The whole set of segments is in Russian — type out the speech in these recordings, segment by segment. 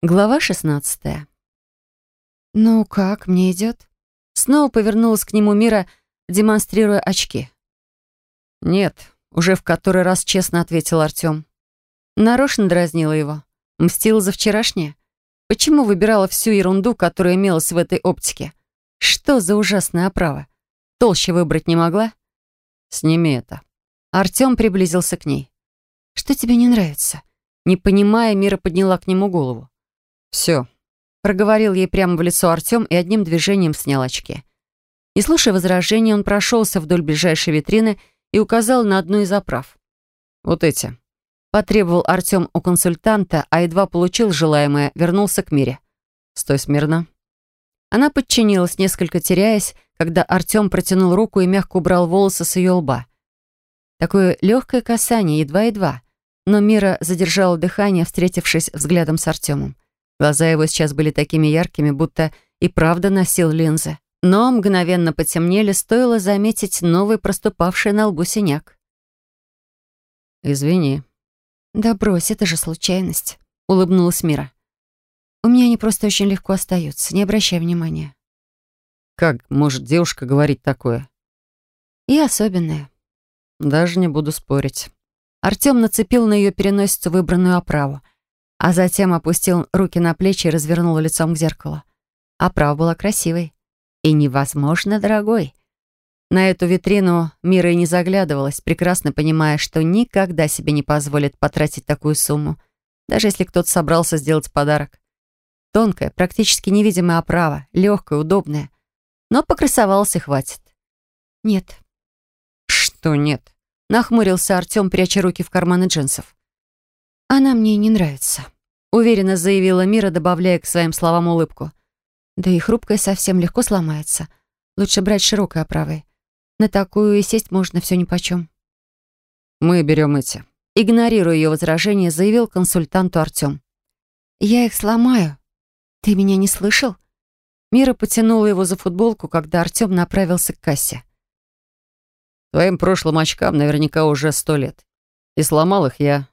Глава 16. «Ну как, мне идет?» Снова повернулась к нему Мира, демонстрируя очки. «Нет», — уже в который раз честно ответил Артем. Нарочно дразнила его. Мстила за вчерашнее. Почему выбирала всю ерунду, которая имелась в этой оптике? Что за ужасная оправа? Толще выбрать не могла? «Сними это». Артем приблизился к ней. «Что тебе не нравится?» Не понимая, Мира подняла к нему голову. «Все», — проговорил ей прямо в лицо Артем и одним движением снял очки. Не слушая возражений, он прошелся вдоль ближайшей витрины и указал на одну из оправ. «Вот эти». Потребовал Артем у консультанта, а едва получил желаемое, вернулся к Мире. «Стой смирно». Она подчинилась, несколько теряясь, когда Артем протянул руку и мягко убрал волосы с ее лба. Такое легкое касание, едва-едва. Но Мира задержала дыхание, встретившись взглядом с Артемом. Глаза его сейчас были такими яркими, будто и правда носил линзы. Но мгновенно потемнели, стоило заметить новый проступавший на лбу синяк. «Извини». «Да брось, это же случайность», — улыбнулась Мира. «У меня они просто очень легко остаются, не обращай внимания». «Как может девушка говорить такое?» «И особенное». «Даже не буду спорить». Артем нацепил на ее переносицу выбранную оправу — а затем опустил руки на плечи и развернул лицом к зеркалу. Оправа была красивой и невозможно дорогой. На эту витрину Мира и не заглядывалась, прекрасно понимая, что никогда себе не позволит потратить такую сумму, даже если кто-то собрался сделать подарок. Тонкая, практически невидимая оправа, легкая, удобная. Но покрасовался хватит. Нет. Что нет? Нахмурился Артем, пряча руки в карманы джинсов. «Она мне не нравится», — уверенно заявила Мира, добавляя к своим словам улыбку. «Да и хрупкая совсем легко сломается. Лучше брать широкой оправой. На такую и сесть можно все нипочем». «Мы берем эти». Игнорируя ее возражение, заявил консультанту Артем. «Я их сломаю. Ты меня не слышал?» Мира потянула его за футболку, когда Артем направился к кассе. «Твоим прошлым очкам наверняка уже сто лет. И сломал их я.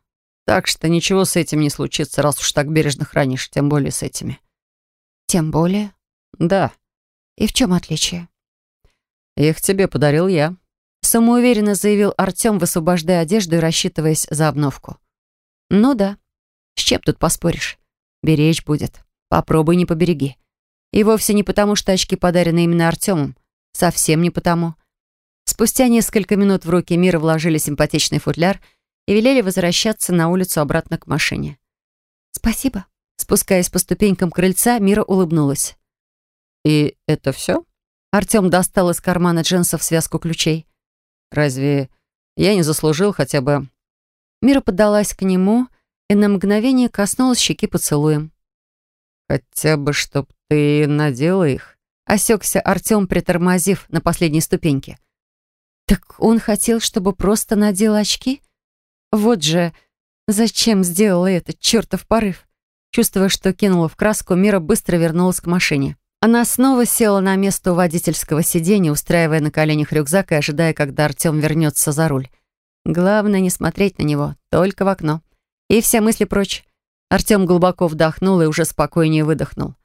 Так что ничего с этим не случится, раз уж так бережно хранишь, тем более с этими. Тем более? Да. И в чем отличие? Их тебе подарил я. Самоуверенно заявил Артем, высвобождая одежду и рассчитываясь за обновку. Ну да. С чем тут поспоришь? Беречь будет. Попробуй не побереги. И вовсе не потому, что очки подарены именно Артемом. Совсем не потому. Спустя несколько минут в руки Мира вложили симпатичный футляр — и велели возвращаться на улицу обратно к машине. «Спасибо». Спускаясь по ступенькам крыльца, Мира улыбнулась. «И это все?» Артем достал из кармана джинсов связку ключей. «Разве я не заслужил хотя бы...» Мира подалась к нему и на мгновение коснулась щеки поцелуем. «Хотя бы, чтоб ты надела их?» Осекся Артем, притормозив на последней ступеньке. «Так он хотел, чтобы просто надел очки?» Вот же, зачем сделала этот чертов порыв? Чувствуя, что кинула в краску, Мира быстро вернулась к машине. Она снова села на место у водительского сиденья, устраивая на коленях рюкзак и ожидая, когда Артем вернется за руль. Главное не смотреть на него, только в окно. И все мысли прочь. Артем глубоко вдохнул и уже спокойнее выдохнул.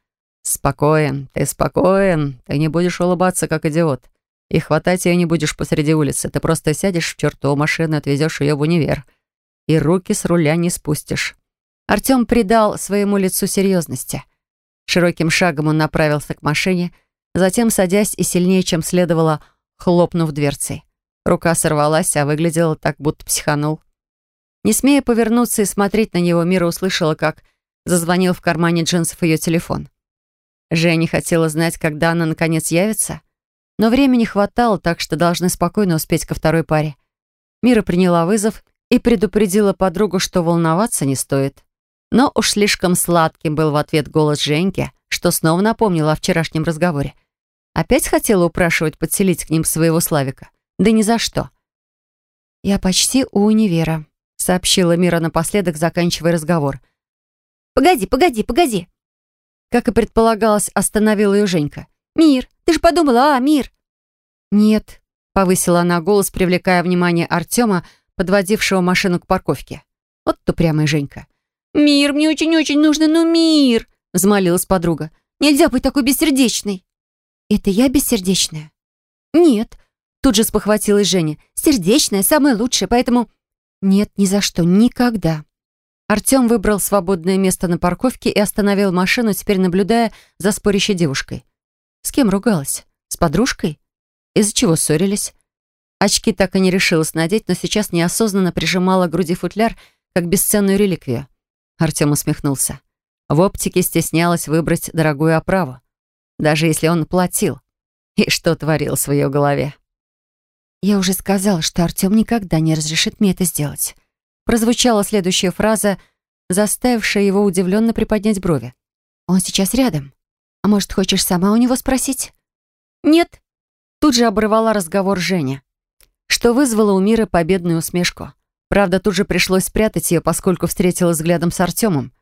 «Спокоен, ты спокоен, ты не будешь улыбаться, как идиот. И хватать ее не будешь посреди улицы. Ты просто сядешь в чертову машину и отвезешь ее в универ и руки с руля не спустишь. Артем придал своему лицу серьезности. Широким шагом он направился к машине, затем, садясь и сильнее, чем следовало, хлопнув дверцей. Рука сорвалась, а выглядела так, будто психанул. Не смея повернуться и смотреть на него, Мира услышала, как зазвонил в кармане джинсов ее телефон. Женя хотела знать, когда она наконец явится, но времени хватало, так что должны спокойно успеть ко второй паре. Мира приняла вызов и предупредила подругу, что волноваться не стоит. Но уж слишком сладким был в ответ голос Женьки, что снова напомнила о вчерашнем разговоре. Опять хотела упрашивать подселить к ним своего Славика. Да ни за что. «Я почти у универа», — сообщила Мира напоследок, заканчивая разговор. «Погоди, погоди, погоди!» Как и предполагалось, остановила ее Женька. «Мир, ты же подумала, а, Мир?» «Нет», — повысила она голос, привлекая внимание Артема, подводившего машину к парковке. Вот тупрямая Женька. «Мир, мне очень-очень нужно, ну мир!» — взмолилась подруга. «Нельзя быть такой бессердечной!» «Это я бессердечная?» «Нет», — тут же спохватилась Женя. «Сердечная, самая лучшая, поэтому...» «Нет, ни за что, никогда». Артем выбрал свободное место на парковке и остановил машину, теперь наблюдая за спорящей девушкой. С кем ругалась? С подружкой? Из-за чего ссорились? Очки так и не решилась надеть, но сейчас неосознанно прижимала к груди футляр, как бесценную реликвию. Артем усмехнулся. В оптике стеснялась выбрать дорогую оправу. Даже если он платил. И что творилось в ее голове? «Я уже сказала, что Артем никогда не разрешит мне это сделать прозвучала следующая фраза, заставившая его удивленно приподнять брови. «Он сейчас рядом. А может, хочешь сама у него спросить?» «Нет». Тут же обрывала разговор Женя, что вызвало у Мира победную усмешку. Правда, тут же пришлось спрятать ее, поскольку встретила взглядом с Артемом.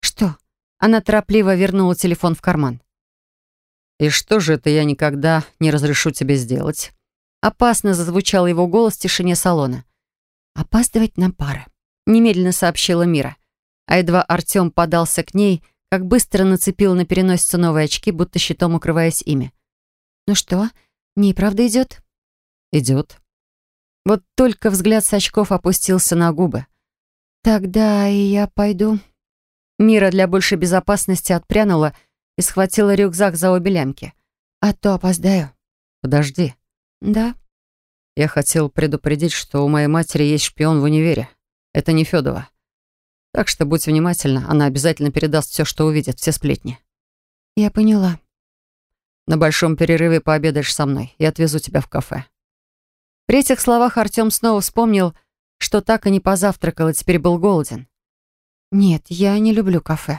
«Что?» Она торопливо вернула телефон в карман. «И что же это я никогда не разрешу тебе сделать?» Опасно зазвучал его голос в тишине салона. «Опаздывать на пары», — немедленно сообщила Мира. А едва Артем подался к ней, как быстро нацепил на переносицу новые очки, будто щитом укрываясь ими. «Ну что, мне и правда идет?» «Идет». Вот только взгляд с очков опустился на губы. «Тогда и я пойду». Мира для большей безопасности отпрянула и схватила рюкзак за обе лямки. «А то опоздаю». «Подожди». «Да». Я хотел предупредить, что у моей матери есть шпион в универе. Это не Федова. Так что будь внимательна, она обязательно передаст все, что увидит, все сплетни. Я поняла. На большом перерыве пообедаешь со мной. Я отвезу тебя в кафе. При этих словах Артем снова вспомнил, что так и не позавтракал и теперь был голоден. Нет, я не люблю кафе.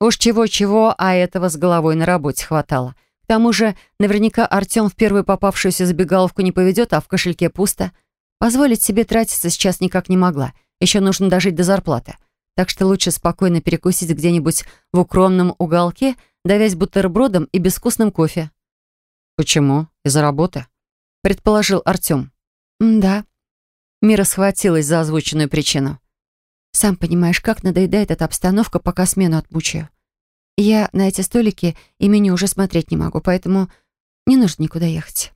Уж чего-чего, а этого с головой на работе хватало — к тому же, наверняка Артем в первую попавшуюся забегаловку не поведет, а в кошельке пусто. Позволить себе тратиться сейчас никак не могла. Еще нужно дожить до зарплаты. Так что лучше спокойно перекусить где-нибудь в укромном уголке, давясь бутербродом и безвкусным кофе. «Почему? Из-за работы?» — предположил Артем. «Да». Мира схватилась за озвученную причину. «Сам понимаешь, как надоедает эта обстановка, пока смену отмучаю. Я на эти столики и меню уже смотреть не могу, поэтому не нужно никуда ехать».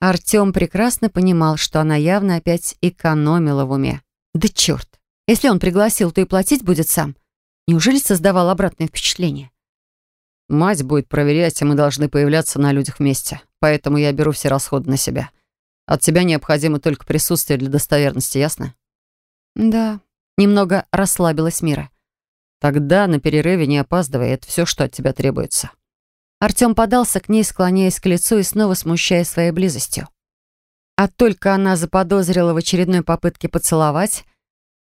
Артём прекрасно понимал, что она явно опять экономила в уме. «Да чёрт! Если он пригласил, то и платить будет сам. Неужели создавал обратное впечатление?» «Мать будет проверять, и мы должны появляться на людях вместе. Поэтому я беру все расходы на себя. От тебя необходимо только присутствие для достоверности, ясно?» «Да». Немного расслабилась Мира. Тогда на перерыве не опаздывай, это все, что от тебя требуется». Артем подался к ней, склоняясь к лицу и снова смущая своей близостью. А только она заподозрила в очередной попытке поцеловать,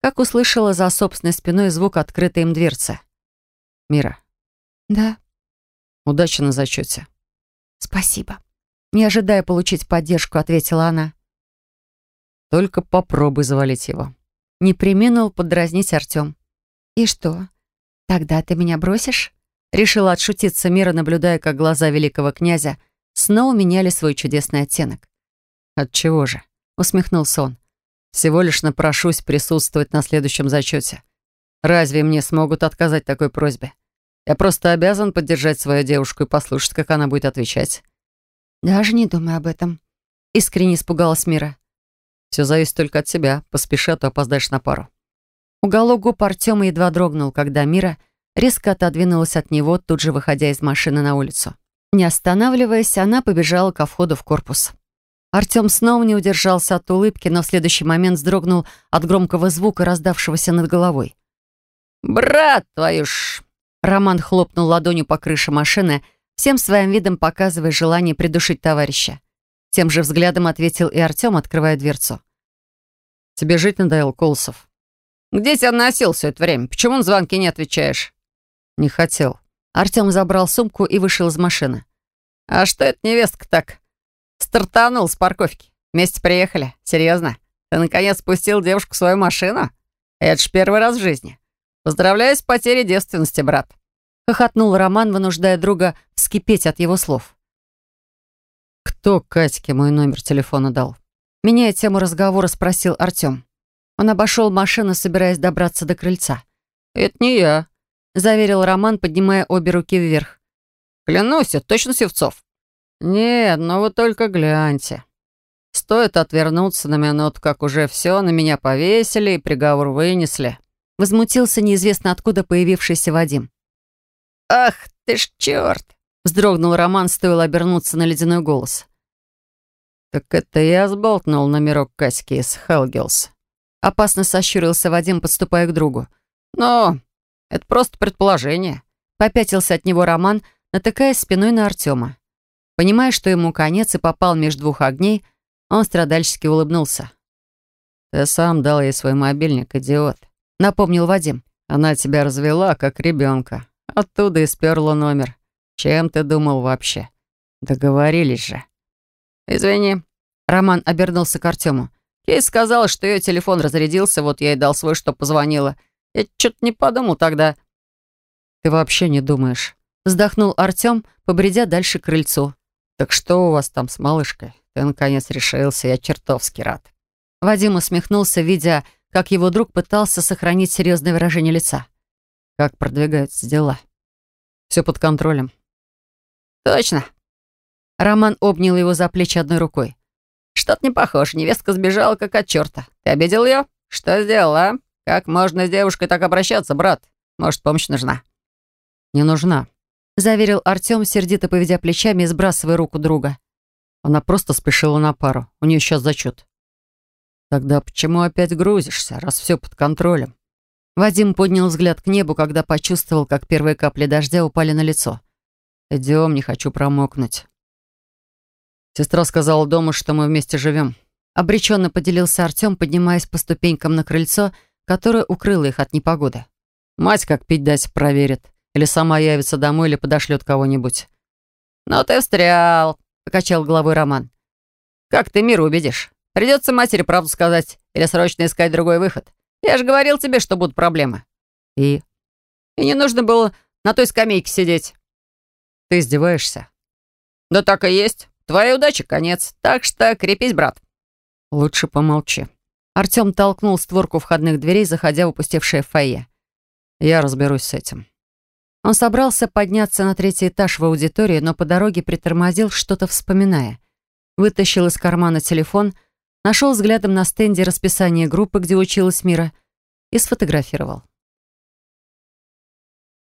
как услышала за собственной спиной звук открытой им дверцы. «Мира». «Да». «Удачи на зачете». «Спасибо». Не ожидая получить поддержку, ответила она. «Только попробуй завалить его». Не применил подразнить Артем. «И что? «Тогда ты меня бросишь?» Решила отшутиться Мира, наблюдая, как глаза великого князя снова меняли свой чудесный оттенок. «Отчего же?» — усмехнулся он. «Всего лишь напрошусь присутствовать на следующем зачете. Разве мне смогут отказать такой просьбе? Я просто обязан поддержать свою девушку и послушать, как она будет отвечать». «Даже не думай об этом», — искренне испугалась Мира. «Все зависит только от тебя. Поспеши, а то опоздаешь на пару». Уголок губ Артема едва дрогнул, когда Мира резко отодвинулась от него, тут же выходя из машины на улицу. Не останавливаясь, она побежала ко входу в корпус. Артем снова не удержался от улыбки, но в следующий момент вздрогнул от громкого звука, раздавшегося над головой. «Брат твою ж!» Роман хлопнул ладонью по крыше машины, всем своим видом показывая желание придушить товарища. Тем же взглядом ответил и Артем, открывая дверцу. «Тебе жить надоел, Колосов?» Где тебя носил все это время? Почему на звонки не отвечаешь?» «Не хотел». Артем забрал сумку и вышел из машины. «А что это невестка так? Стартанул с парковки. Вместе приехали. Серьезно? Ты наконец спустил девушку в свою машину? Это ж первый раз в жизни. Поздравляю с потерей девственности, брат». Хохотнул Роман, вынуждая друга вскипеть от его слов. «Кто Катьке мой номер телефона дал?» Меняя тему разговора, спросил Артем. Он обошел машину, собираясь добраться до крыльца. это не я», — заверил Роман, поднимая обе руки вверх. «Клянусь, это точно Севцов». «Нет, но вы только гляньте. Стоит отвернуться на минуту, как уже все, на меня повесили и приговор вынесли». Возмутился неизвестно откуда появившийся Вадим. «Ах ты ж черт!» — вздрогнул Роман, стоило обернуться на ледяной голос. «Так это я сболтнул номерок Каськи из Хелгилс». Опасно сощурился Вадим, подступая к другу. «Но это просто предположение». Попятился от него Роман, натыкаясь спиной на Артема. Понимая, что ему конец и попал между двух огней, он страдальчески улыбнулся. «Ты сам дал ей свой мобильник, идиот», — напомнил Вадим. «Она тебя развела, как ребенка. Оттуда и сперла номер. Чем ты думал вообще? Договорились же». «Извини». Роман обернулся к Артему. Кейс сказала, что ее телефон разрядился, вот я ей дал свой, что позвонила. Я что-то не подумал тогда. Ты вообще не думаешь. Вздохнул Артем, побредя дальше к крыльцу. Так что у вас там с малышкой? Ты наконец решился, я чертовски рад. Вадим усмехнулся, видя, как его друг пытался сохранить серьезное выражение лица. Как продвигаются дела? Все под контролем. Точно. Роман обнял его за плечи одной рукой. Что-то не похоже. Невестка сбежала, как от черта. Ты обидел ее? Что сделала, а? Как можно с девушкой так обращаться, брат? Может, помощь нужна? Не нужна, заверил Артем, сердито поведя плечами и сбрасывая руку друга. Она просто спешила на пару. У нее сейчас зачет. Тогда почему опять грузишься, раз все под контролем? Вадим поднял взгляд к небу, когда почувствовал, как первые капли дождя упали на лицо. «Идем, не хочу промокнуть». Сестра сказала дома, что мы вместе живем. Обреченно поделился Артем, поднимаясь по ступенькам на крыльцо, которое укрыло их от непогоды. Мать как пить дать проверит. Или сама явится домой, или подошлет кого-нибудь. «Ну ты встрял», — покачал головой Роман. «Как ты мир убедишь? Придется матери правду сказать или срочно искать другой выход. Я же говорил тебе, что будут проблемы». «И?» «И не нужно было на той скамейке сидеть». «Ты издеваешься?» «Да так и есть. Твоя удача конец. Так что крепись, брат». «Лучше помолчи». Артем толкнул створку входных дверей, заходя в опустевшее фойе. «Я разберусь с этим». Он собрался подняться на третий этаж в аудитории, но по дороге притормозил, что-то вспоминая. Вытащил из кармана телефон, нашел взглядом на стенде расписание группы, где училась Мира, и сфотографировал.